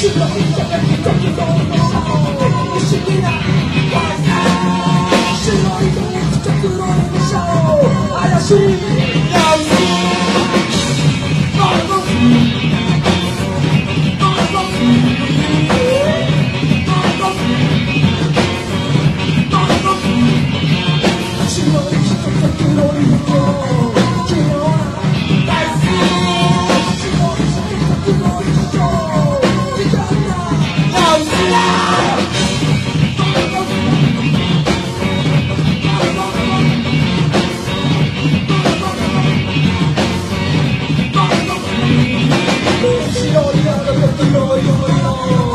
是萝莉御姐控今夜 yo, yo.